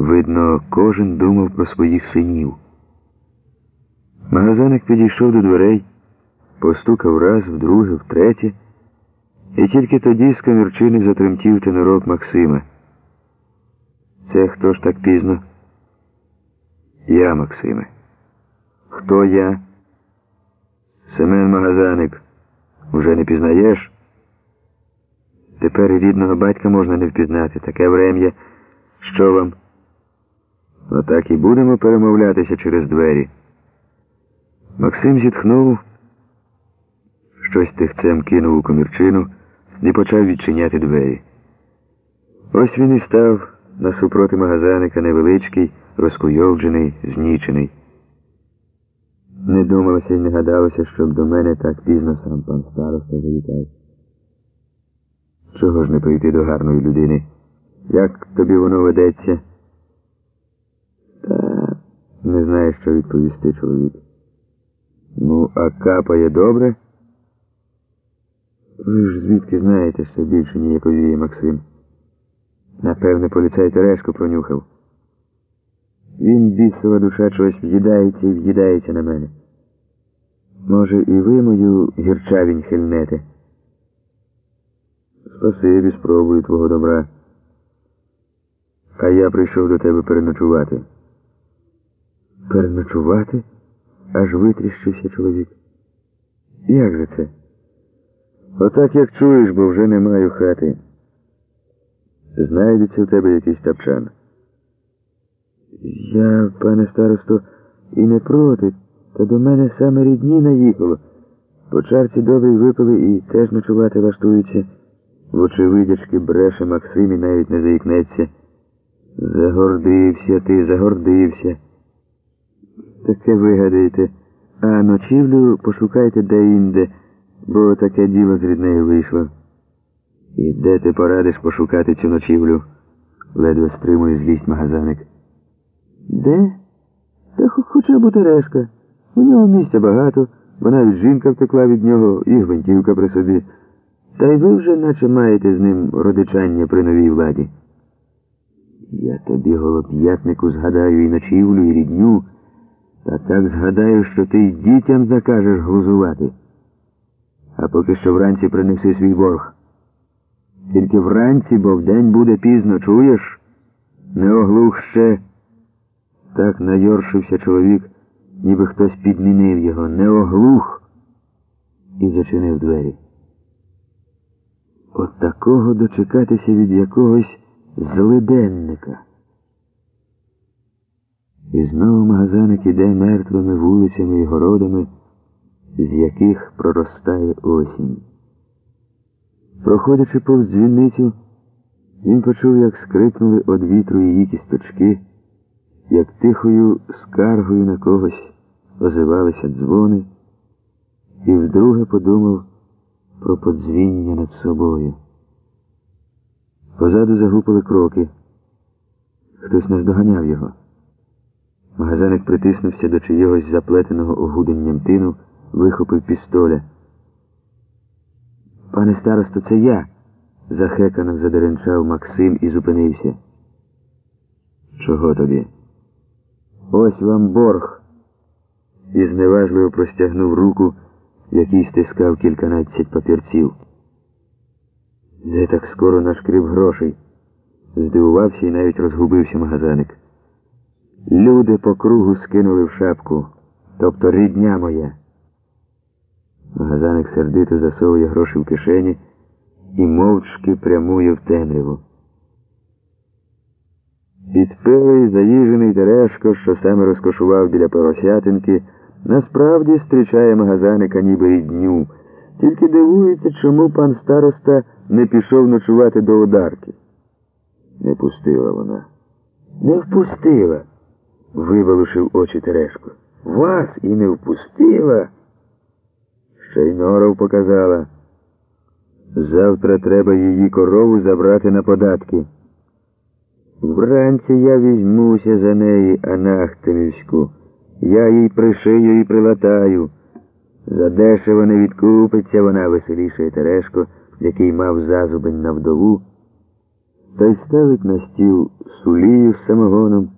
Видно, кожен думав про своїх синів. Магазаник підійшов до дверей, постукав раз, вдруге, втретє, і тільки тоді з камірчини затремтів тенорок Максима. Це хто ж так пізно? Я, Максиме. Хто я? Семен Магазаник. Уже не пізнаєш? Тепер і рідного батька можна не впізнати. Таке врем'я. Що вам? Отак і будемо перемовлятися через двері. Максим зітхнув, щось тихцем кинув у комірчину і почав відчиняти двері. Ось він і став насупроти магазаника невеличкий, розкуйовджений, знічений. Не думалося і не гадалося, щоб до мене так пізно сам пан староста завітав. Чого ж не прийти до гарної людини? Як тобі воно ведеться? Не знає, що відповісти чоловік. Ну, а капає добре? Ви ж звідки знаєте, що більше ніяковіє Максим? Напевне, поліцай Терешко пронюхав. Він бісова душа чогось в'їдається і в'їдається на мене. Може, і ви мою гірчавінь хильнете? Спасибі, спробую твого добра. А я прийшов до тебе переночувати. Переночувати? Аж витріщився чоловік. Як же це? Отак як чуєш, бо вже не маю хати. Знайдеться в тебе якийсь тапчан. Я, пане старосто, і не проти, та до мене саме рідні наїхало. По чарці добрі випили і теж ночувати лаштуються. Вочевидячки бреше Максим і навіть не заїкнеться. Загордився ти, загордився. Таке вигадаєте, а ночівлю пошукайте де-інде, бо таке діло з ріднею вийшло. І де ти порадиш пошукати цю ночівлю? ледве стримує злість магазаник. Де? Та хоча б у Терешка. У нього місця багато, бо навіть жінка втекла від нього і гвинтівка при собі. Та й ви вже наче маєте з ним родичання при новій владі. Я тобі, голоп'ятнику, згадаю і ночівлю, і рідню, та так згадаю, що ти й дітям закажеш глузувати. А поки що вранці принеси свій борг. Тільки вранці, бо вдень буде пізно, чуєш? Не оглух ще. Так найоршився чоловік, ніби хтось підмінив його, не оглух і зачинив двері. От такого дочекатися від якогось злиденника. І знову магазаник іде мертвими вулицями і городами, з яких проростає осінь. Проходячи повз дзвіницю, він почув, як скрипнули од вітру її кісточки, як тихою скаргою на когось озивалися дзвони, і вдруге подумав про подзвіння над собою. Позаду загупили кроки. Хтось наздоганяв його. Магазаник притиснувся до чиєгось заплетеного огуденням тину, вихопив пістоля. Пане старосто, це я. захекано задеренчав Максим і зупинився. Чого тобі? Ось вам борг. І зневажливо простягнув руку, який стискав кільканадцять папірців. Де так скоро нашкрив грошей? Здивувався і навіть розгубився магазаник. Люди по кругу скинули в шапку, тобто рідня моя. Магазаник сердито засовує гроші в кишені і мовчки прямує в темряву. Підпилий, заїжений Терешко, що саме розкошував біля поросятинки, насправді зустрічає магазаника ніби рідню, тільки дивується, чому пан староста не пішов ночувати до одарки. Не пустила вона. Не впустила, вивалушив очі Терешко. Вас і не впустила. Ще й норов показала. Завтра треба її корову забрати на податки. Вранці я візьмуся за неї, Анахтемівську. Я їй пришию і прилатаю. Задешево не відкупиться вона веселішає Терешко, який мав зазубень на вдову. Та й ставить на стіл сулію з самогоном.